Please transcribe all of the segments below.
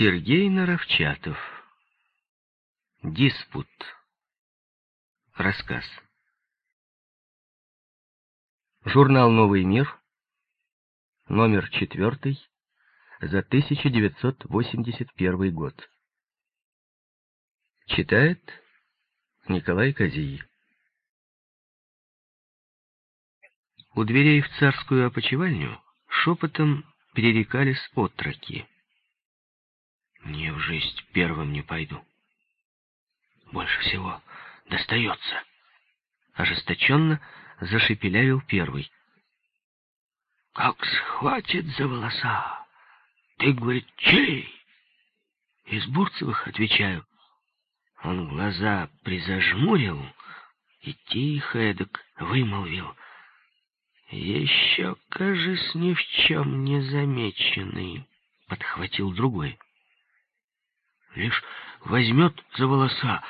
Сергей Наровчатов. Диспут. Рассказ. Журнал «Новый мир», номер четвертый, за 1981 год. Читает Николай Козий. У дверей в царскую опочивальню шепотом перерекались отроки. Не в жизнь первым не пойду. Больше всего достается. Ожесточенно зашепелявил первый. Как схватит за волоса! Ты, говорит, чей? Из Бурцевых, отвечаю. Он глаза призажмурил и тихо эдак вымолвил. Еще, кажется, ни в чем не замеченный, подхватил другой лишь возьмет за волоса,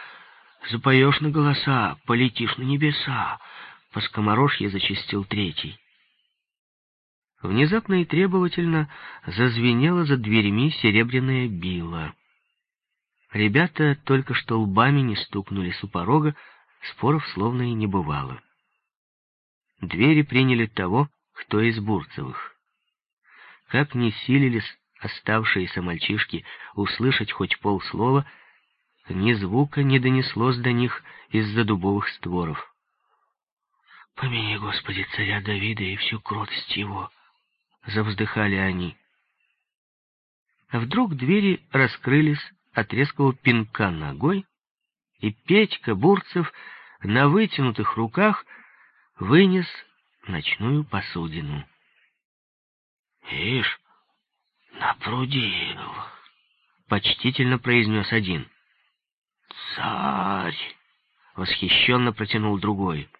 запоешь на голоса, полетишь на небеса, по скоморожье зачистил третий. Внезапно и требовательно зазвенело за дверями серебряное било. Ребята только что лбами не стукнулись у порога, споров словно и не бывало. Двери приняли того, кто из Бурцевых. Как не силились оставшиеся мальчишки услышать хоть полслова, ни звука не донеслось до них из-за дубовых створов. «Помяни, Господи, царя Давида и всю кротость его!» — завздыхали они. А вдруг двери раскрылись от резкого пинка ногой, и Петька Бурцев на вытянутых руках вынес ночную посудину. «Ишь, «Напрудил», — почтительно произнес один. «Царь!» — восхищенно протянул другой.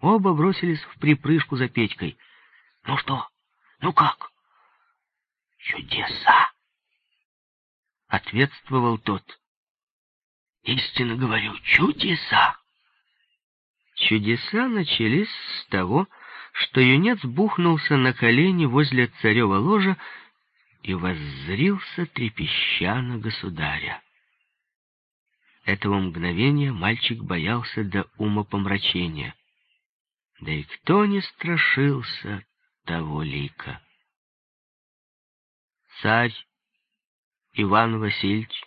Оба бросились в припрыжку за Петькой. «Ну что? Ну как?» «Чудеса!» — ответствовал тот. «Истинно говорю, чудеса!» Чудеса начались с того, что юнец бухнулся на колени возле царева ложа и воззрился трепеща на государя. Этого мгновения мальчик боялся до ума помрачения. Да и кто не страшился того лика? Царь Иван Васильевич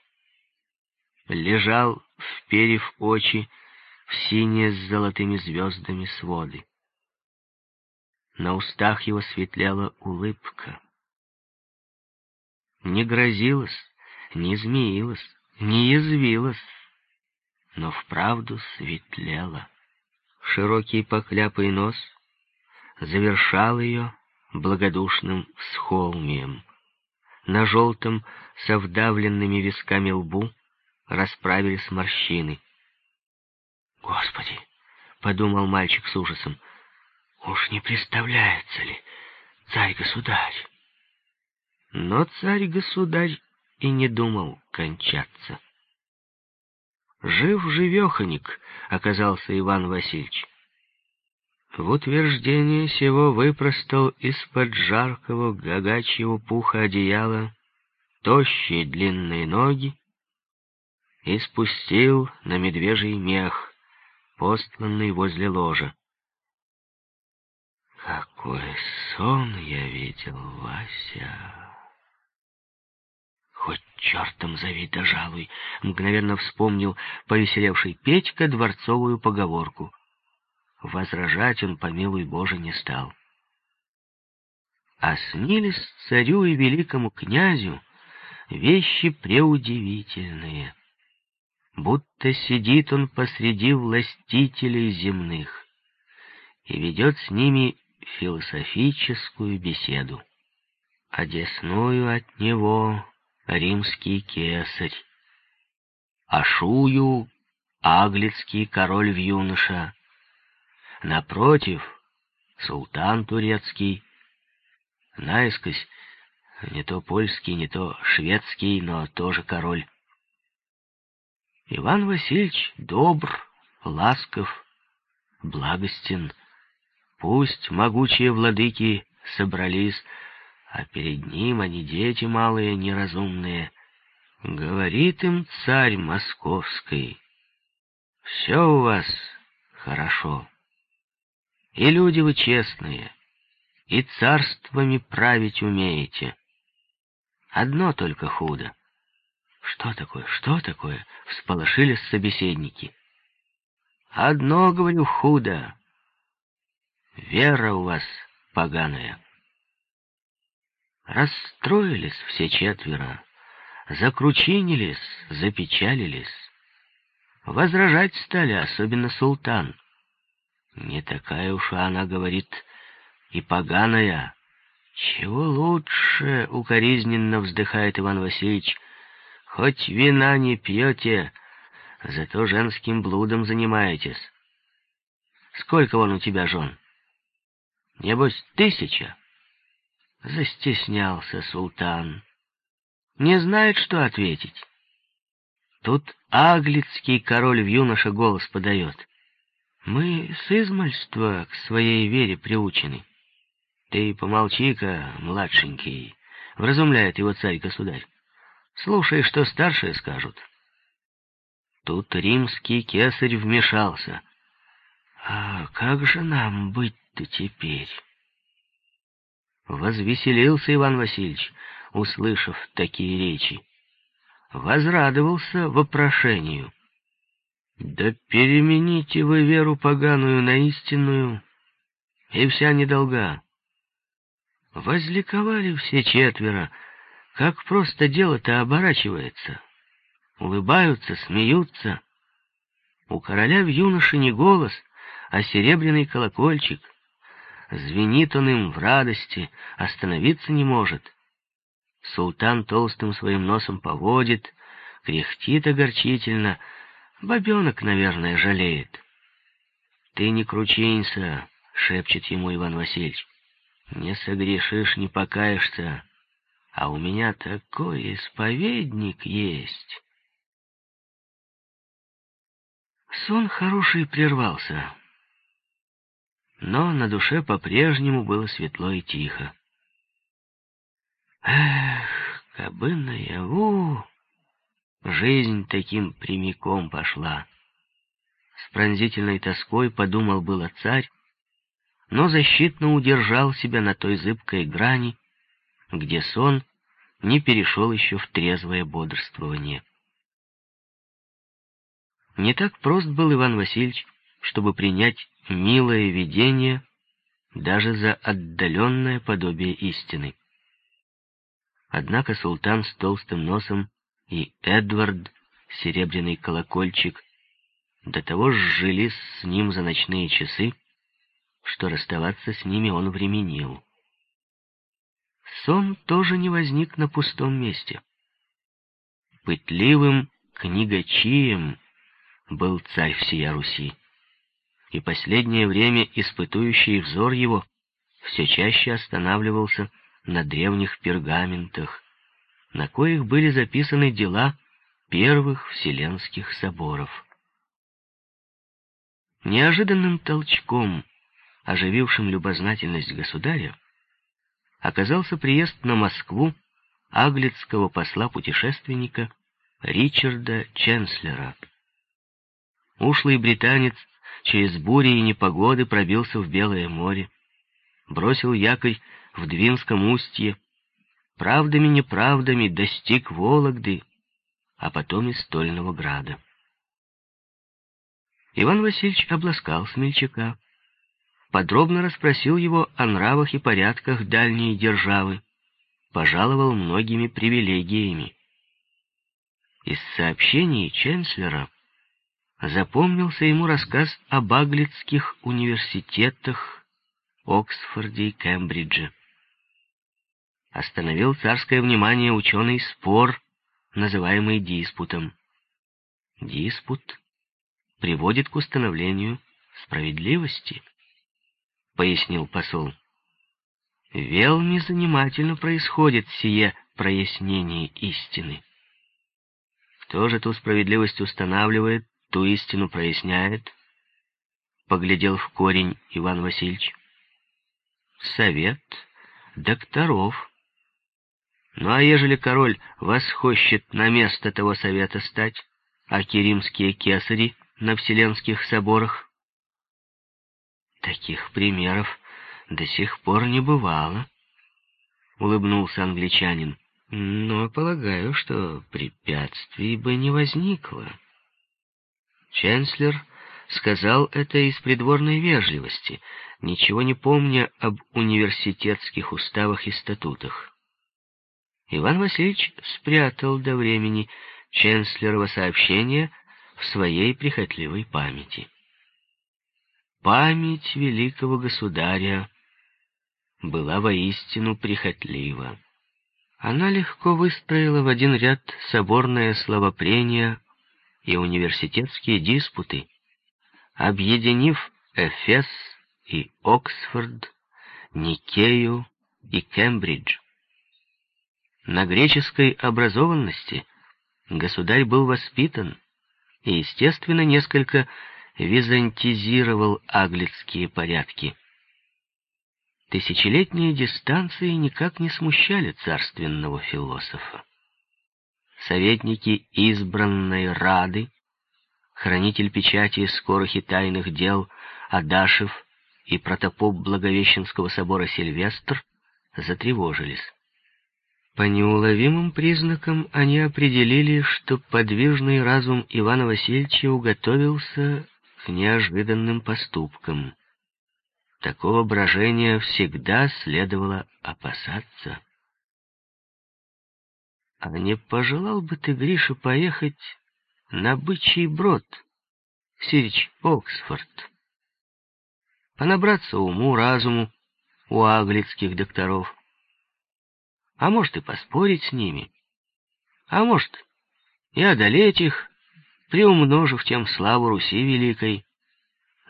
лежал, вперев очи в синие с золотыми звездами своды. На устах его светляла улыбка не грозилась, не змеилась, не язвилась, но вправду светлела. Широкий покляпый нос завершал ее благодушным всхолмием. На желтом, со вдавленными висками лбу расправились морщины. «Господи!» — подумал мальчик с ужасом. «Уж не представляется ли, царь-государь?» Но царь-государь и не думал кончаться. Жив-живеханик оказался Иван Васильевич. В утверждение сего выпростал из-под жаркого гагачьего пуха одеяла тощие длинные ноги и спустил на медвежий мех, постланный возле ложа. Какой сон я видел, Вася! Хоть чертом зови да жалуй, мгновенно вспомнил повеселевший Петька дворцовую поговорку. Возражать он, помилуй Боже, не стал. А снились царю и великому князю вещи преудивительные. Будто сидит он посреди властителей земных и ведет с ними философическую беседу. А десную от него римский кесарь, Ашую — аглицкий король в юноша. Напротив — султан турецкий, наискось не то польский, не то шведский, но тоже король. Иван Васильевич добр, ласков, благостен. Пусть могучие владыки собрались, а перед ним они дети малые, неразумные. Говорит им царь московский, все у вас хорошо, и люди вы честные, и царствами править умеете. Одно только худо. Что такое, что такое? Всполошились собеседники. Одно, говорю, худо. Вера у вас поганая. Расстроились все четверо, закручинились, запечалились. Возражать стали, особенно султан. Не такая уж она, говорит, и поганая. Чего лучше, укоризненно вздыхает Иван Васильевич, хоть вина не пьете, зато женским блудом занимаетесь. Сколько вон у тебя жен? Небось, тысяча? Застеснялся султан. Не знает, что ответить. Тут аглицкий король в юноша голос подает. Мы с измальства к своей вере приучены. Ты помолчи-ка, младшенький, вразумляет его царь-государь. Слушай, что старшие скажут. Тут римский кесарь вмешался. А как же нам быть-то теперь? Возвеселился Иван Васильевич, услышав такие речи. Возрадовался вопрошению. Да перемените вы веру поганую на истинную, и вся недолга. Возликовали все четверо, как просто дело-то оборачивается. Улыбаются, смеются. У короля в юноше не голос, а серебряный колокольчик. Звенит он им в радости, остановиться не может. Султан толстым своим носом поводит, кряхтит огорчительно — Бобенок, наверное, жалеет. Ты не кручинься, шепчет ему Иван Васильевич. Не согрешишь, не покаешься. А у меня такой исповедник есть. Сон хороший прервался. Но на душе по-прежнему было светло и тихо. Эх, кабы наяву... Жизнь таким прямиком пошла. С пронзительной тоской подумал было царь, но защитно удержал себя на той зыбкой грани, где сон не перешел еще в трезвое бодрствование. Не так прост был Иван Васильевич, чтобы принять милое видение даже за отдаленное подобие истины. Однако султан с толстым носом и Эдвард, серебряный колокольчик, до того сжились с ним за ночные часы, что расставаться с ними он временил. Сон тоже не возник на пустом месте. Пытливым книгачием был царь всея Руси, и последнее время испытующий взор его все чаще останавливался на древних пергаментах, на коих были записаны дела первых Вселенских соборов. Неожиданным толчком, оживившим любознательность государя, оказался приезд на Москву аглицкого посла-путешественника Ричарда Ченслера. Ушлый британец через бури и непогоды пробился в Белое море, бросил якорь в Двинском устье, правдами-неправдами достиг Вологды, а потом и Стольного Града. Иван Васильевич обласкал смельчака, подробно расспросил его о нравах и порядках дальней державы, пожаловал многими привилегиями. Из сообщений Ченслера запомнился ему рассказ об аглицких университетах Оксфорде и Кембридже остановил царское внимание ученый спор, называемый диспутом. Диспут приводит к установлению справедливости, пояснил посол. Велми занимательно происходит сие прояснение истины. Кто же ту справедливость устанавливает, ту истину проясняет? Поглядел в корень Иван Васильевич. Совет докторов Ну а ежели король восхощет на место того совета стать, а керимские кесари на вселенских соборах? Таких примеров до сих пор не бывало, — улыбнулся англичанин. Но полагаю, что препятствий бы не возникло. Ченслер сказал это из придворной вежливости, ничего не помня об университетских уставах и статутах. Иван Васильевич спрятал до времени Ченслерова сообщение в своей прихотливой памяти. Память великого государя была воистину прихотлива. Она легко выстроила в один ряд соборное словопрение и университетские диспуты, объединив Эфес и Оксфорд, Никею и Кембридж. На греческой образованности государь был воспитан и, естественно, несколько византизировал аглицкие порядки. Тысячелетние дистанции никак не смущали царственного философа. Советники избранной Рады, хранитель печати скорых и тайных дел Адашев и протопоп Благовещенского собора Сильвестр затревожились. По неуловимым признакам они определили, что подвижный разум Ивана Васильевича уготовился к неожиданным поступкам. Такого брожения всегда следовало опасаться. А не пожелал бы ты, Гриша, поехать на бычий брод, Сирич Оксфорд? Понабраться уму, разуму у аглицких докторов. А может и поспорить с ними. А может и одолеть их, приумножив тем славу Руси Великой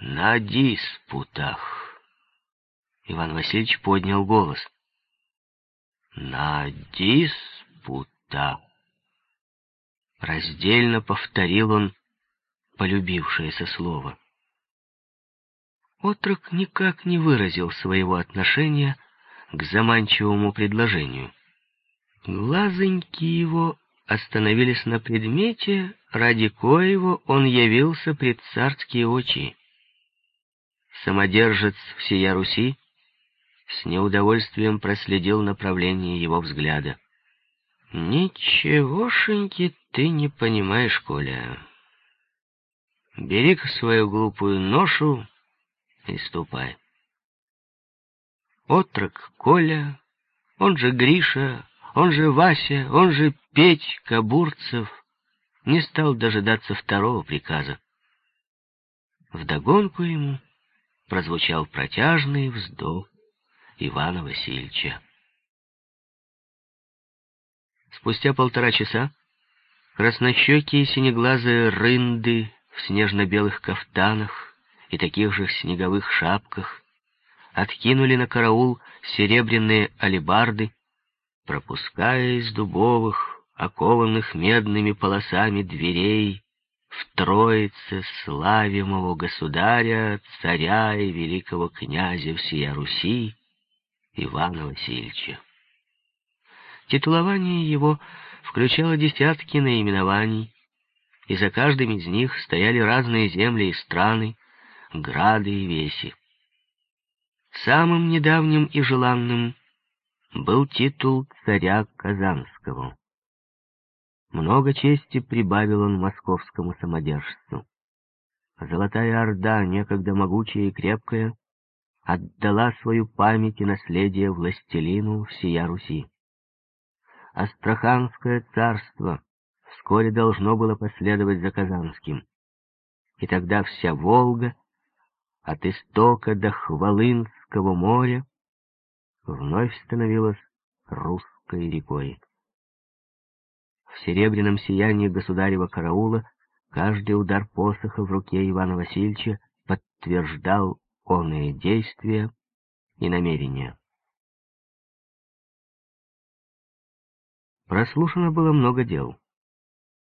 на диспутах. Иван Васильевич поднял голос. «На диспута!» Раздельно повторил он полюбившееся слово. Отрок никак не выразил своего отношения к заманчивому предложению. Глазоньки его остановились на предмете, ради коего он явился пред царские очи. Самодержец всея Руси с неудовольствием проследил направление его взгляда. «Ничегошеньки ты не понимаешь, Коля. Бери-ка свою глупую ношу и ступай». Отрок Коля, он же Гриша, он же Вася, он же Петька Бурцев, не стал дожидаться второго приказа. Вдогонку ему прозвучал протяжный вздох. Ивана Васильевича. Спустя полтора часа краснощекие синеглазые рынды в снежно-белых кафтанах и таких же снеговых шапках откинули на караул серебряные алебарды, пропуская из дубовых, окованных медными полосами дверей в троице славимого государя, царя и великого князя всея Руси, Ивана Васильевича. Титулование его включало десятки наименований, и за каждым из них стояли разные земли и страны, грады и веси. Самым недавним и желанным был титул царя Казанского. Много чести прибавил он московскому самодержцу. Золотая Орда, некогда могучая и крепкая, отдала свою память и наследие властелину всея Руси. Астраханское царство вскоре должно было последовать за Казанским. И тогда вся Волга, от истока до Хвалынского моря, вновь становилась русской рекой. В серебряном сиянии государева караула каждый удар посоха в руке Ивана Васильевича подтверждал оные действия и намерения. Прослушано было много дел.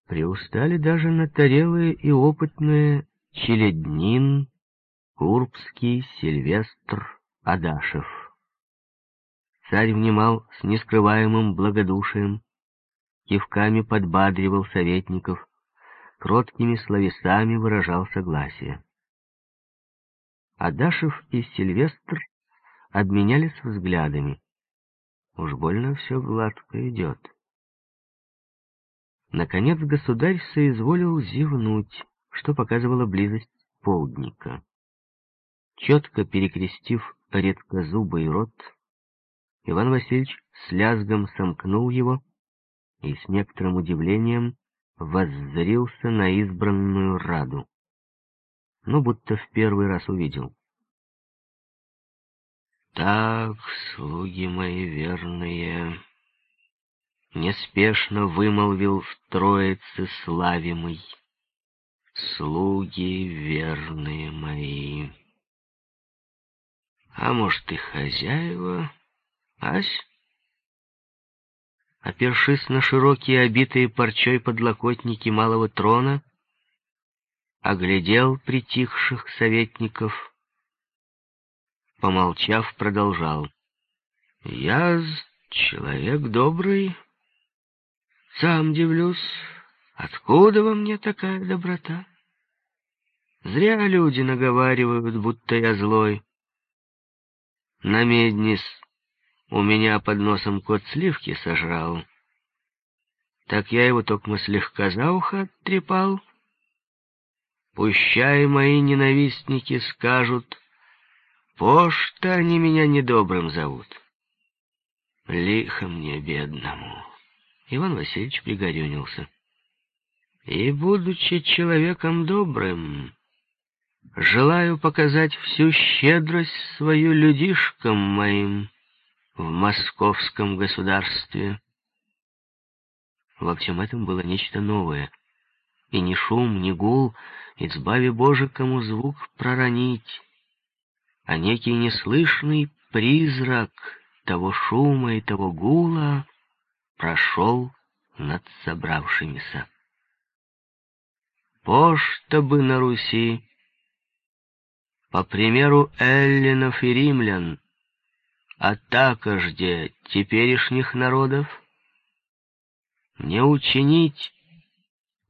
Приустали даже натарелые и опытные Челеднин, Курбский, Сильвестр, Адашев. Царь внимал с нескрываемым благодушием, кивками подбадривал советников, кроткими словесами выражал согласие. Адашев и Сильвестр обменялись взглядами. Уж больно все гладко идет. Наконец государь соизволил зевнуть, что показывало близость полдника. Четко перекрестив редкозубый рот, Иван Васильевич с лязгом сомкнул его и с некоторым удивлением воззрился на избранную Раду. Ну, будто в первый раз увидел. «Так, слуги мои верные...» Неспешно вымолвил в троице славимый. «Слуги верные мои...» А может, и хозяева? Ась? Опершись на широкие, обитые парчой подлокотники малого трона, оглядел притихших советников, помолчав, продолжал. «Я человек добрый, сам дивлюсь, откуда во мне такая доброта? Зря люди наговаривают, будто я злой. На меднис у меня под носом кот сливки сожрал. Так я его только слегка за ухо оттрепал. Пущай мои ненавистники скажут, пошта они меня недобрым зовут. Лихо мне, бедному. Иван Васильевич пригорюнился. И, будучи человеком добрым, Желаю показать всю щедрость свою людишкам моим в московском государстве. Во всем этом было нечто новое. И ни шум, ни гул, избави Боже, кому звук проронить, а некий неслышный призрак того шума и того гула прошел над собравшимися. Пошта бы на Руси по примеру эллинов и римлян, а такожде теперешних народов, не учинить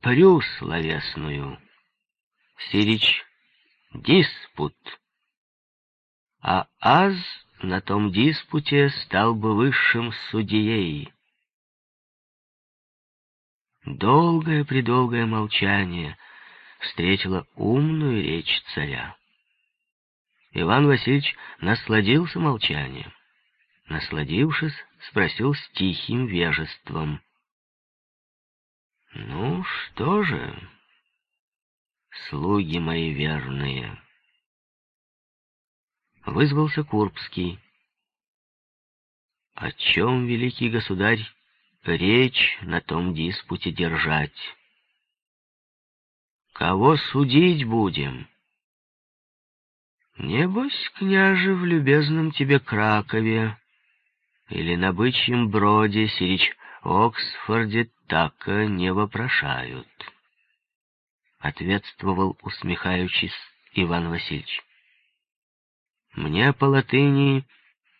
прю словесную, сирич диспут, а аз на том диспуте стал бы высшим судьей. Долгое-предолгое молчание встретило умную речь царя. Иван Васильевич насладился молчанием. Насладившись, спросил с тихим вежеством. «Ну что же, слуги мои верные?» Вызвался Курбский. «О чем, великий государь, речь на том диспуте держать? Кого судить будем?» Небось, княже, в любезном тебе Кракове или на бычьем броде сирич Оксфорде так не вопрошают. Ответствовал, усмехаючись, Иван Васильевич. Мне по латыни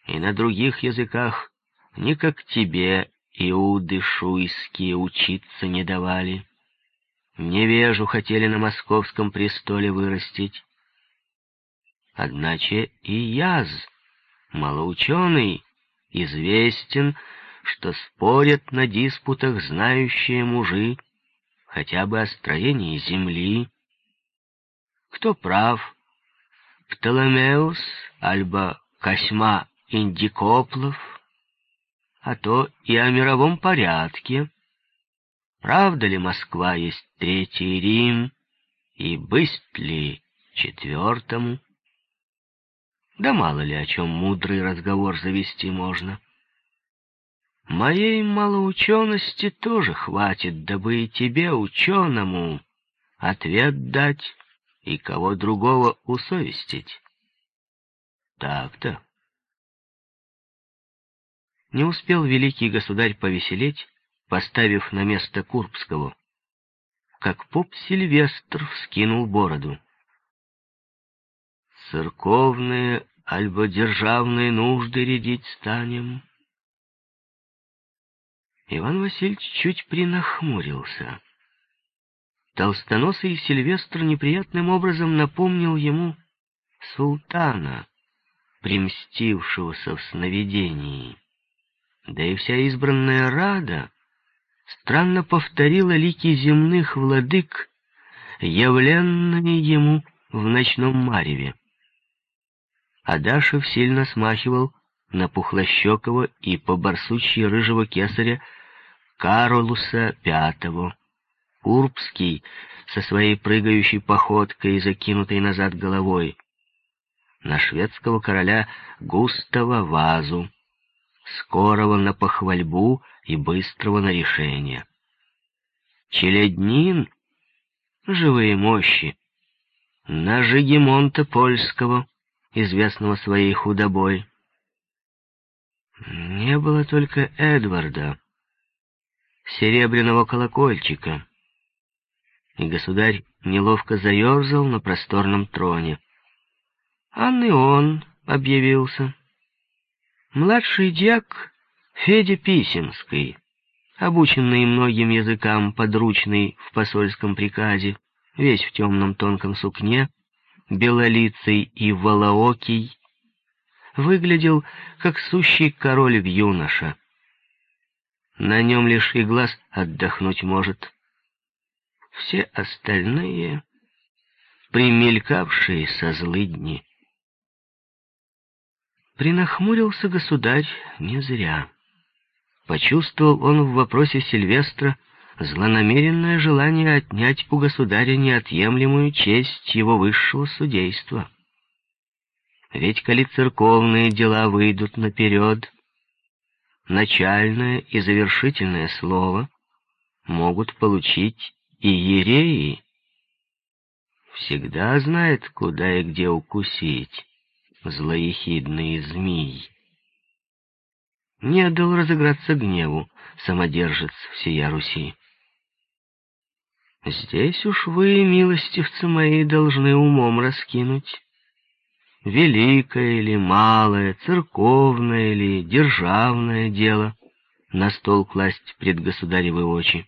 и на других языках ни как тебе, иуды шуйские, учиться не давали. Невежу хотели на московском престоле вырастить. Одначе и Яз, малоученый, известен, что спорят на диспутах знающие мужи хотя бы о строении земли. Кто прав, Птоломеус, альбо Косьма Индикоплов, а то и о мировом порядке. Правда ли Москва есть Третий Рим, и бысть ли четвертому? Да мало ли о чем мудрый разговор завести можно. Моей малоучености тоже хватит, дабы и тебе, ученому, ответ дать и кого другого усовестить. Так-то. Не успел великий государь повеселеть, поставив на место Курбского, как поп Сильвестр вскинул бороду. Церковные альбо державные нужды рядить станем. Иван Васильевич чуть принахмурился. Толстоносый Сильвестр неприятным образом напомнил ему султана, примстившегося в сновидении. Да и вся избранная рада странно повторила лики земных владык, явленные ему в ночном мареве. Адашев сильно смахивал на пухлощекого и по барсучьи рыжего кесаря Каролуса Пятого. Урбский со своей прыгающей походкой и закинутой назад головой. На шведского короля Густава Вазу, скорого на похвальбу и быстрого на решение. Челяднин — живые мощи. На Жигемонта Польского, известного своей худобой. Не было только Эдварда, серебряного колокольчика. И государь неловко заерзал на просторном троне. А он объявился. Младший дьяк Федя Писемский, обученный многим языкам, подручный в посольском приказе, весь в темном тонком сукне, белолицый и волоокий, выглядел как сущий король юноша. На нем лишь и глаз отдохнуть может. Все остальные — примелькавшие со злыдни. Принахмурился государь не зря. Почувствовал он в вопросе Сильвестра злонамеренное желание отнять у государя неотъемлемую честь его высшего судейства. Ведь коли церковные дела выйдут наперед, начальное и завершительное слово могут получить и ереи. Всегда знает, куда и где укусить злоехидный змей. Не дал разыграться гневу самодержец всея Руси. Здесь уж вы, милостивцы мои, должны умом раскинуть. Великое или малое, церковное или державное дело на стол класть пред государевы очи.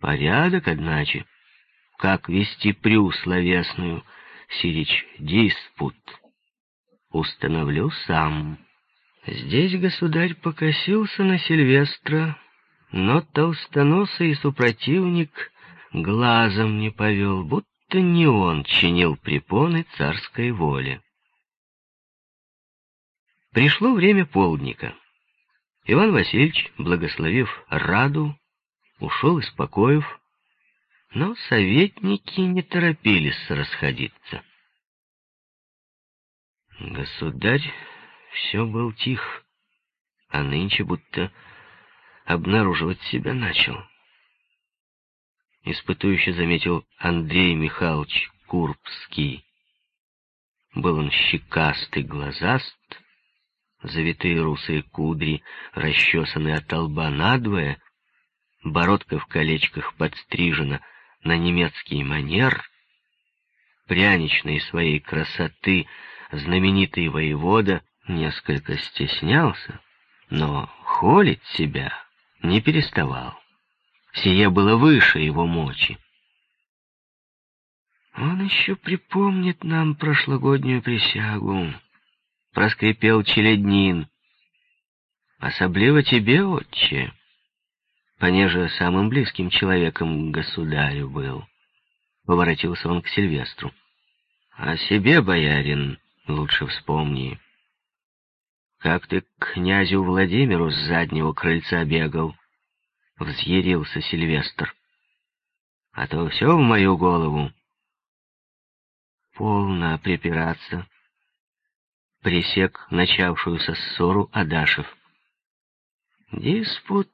Порядок, одначе, как вести прю словесную, сирич диспут, установлю сам. Здесь государь покосился на Сильвестра, но толстоносый супротивник глазом не повел, будто не он чинил препоны царской воли. Пришло время полдника. Иван Васильевич, благословив Раду, ушел из покоев, но советники не торопились расходиться. Государь все был тих, а нынче будто обнаруживать себя начал. Испытующе заметил Андрей Михайлович Курбский. Был он щекастый, глазаст, завитые русые кудри, расчесанные от лба надвое, бородка в колечках подстрижена на немецкий манер, пряничной своей красоты знаменитый воевода несколько стеснялся, но холить себя не переставал. Сие было выше его мочи. «Он еще припомнит нам прошлогоднюю присягу», — проскрипел Челеднин. «Особливо тебе, отче, понеже самым близким человеком государю был». Поворотился он к Сильвестру. «О себе, боярин, лучше вспомни. Как ты к князю Владимиру с заднего крыльца бегал?» Взъярился Сильвестр. «А то все в мою голову». «Полно припираться», — пресек начавшуюся ссору Адашев. «Диспут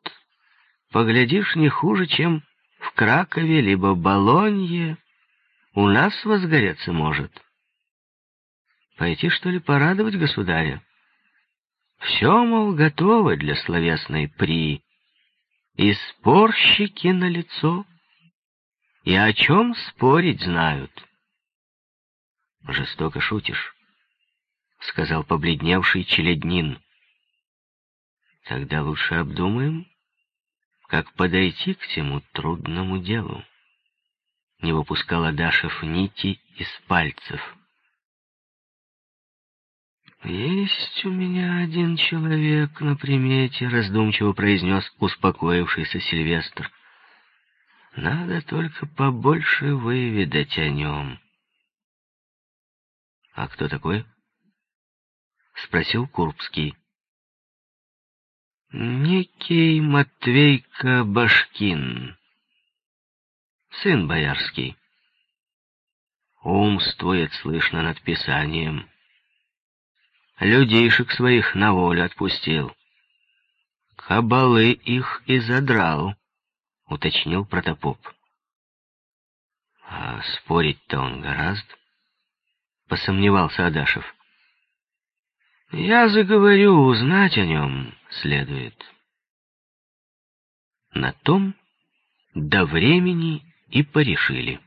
Поглядишь, не хуже, чем в Кракове либо Болонье. У нас возгореться может. Пойти, что ли, порадовать государя? Все, мол, готово для словесной при. И спорщики на лицо. И о чем спорить знают. Жестоко шутишь. — сказал побледневший челяднин. «Тогда лучше обдумаем, как подойти к тему трудному делу». Не выпускал Адашев нити из пальцев. «Есть у меня один человек на примете», — раздумчиво произнес успокоившийся Сильвестр. «Надо только побольше выведать о нем». «А кто такой?» — спросил Курбский. «Некий Матвейка Башкин, сын боярский. Умствует, слышно, над писанием» людейшек своих на волю отпустил. Кабалы их и задрал, уточнил протопоп. А спорить-то он гораздо, посомневался Адашев. Я заговорю, узнать о нем следует. На том до времени и порешили.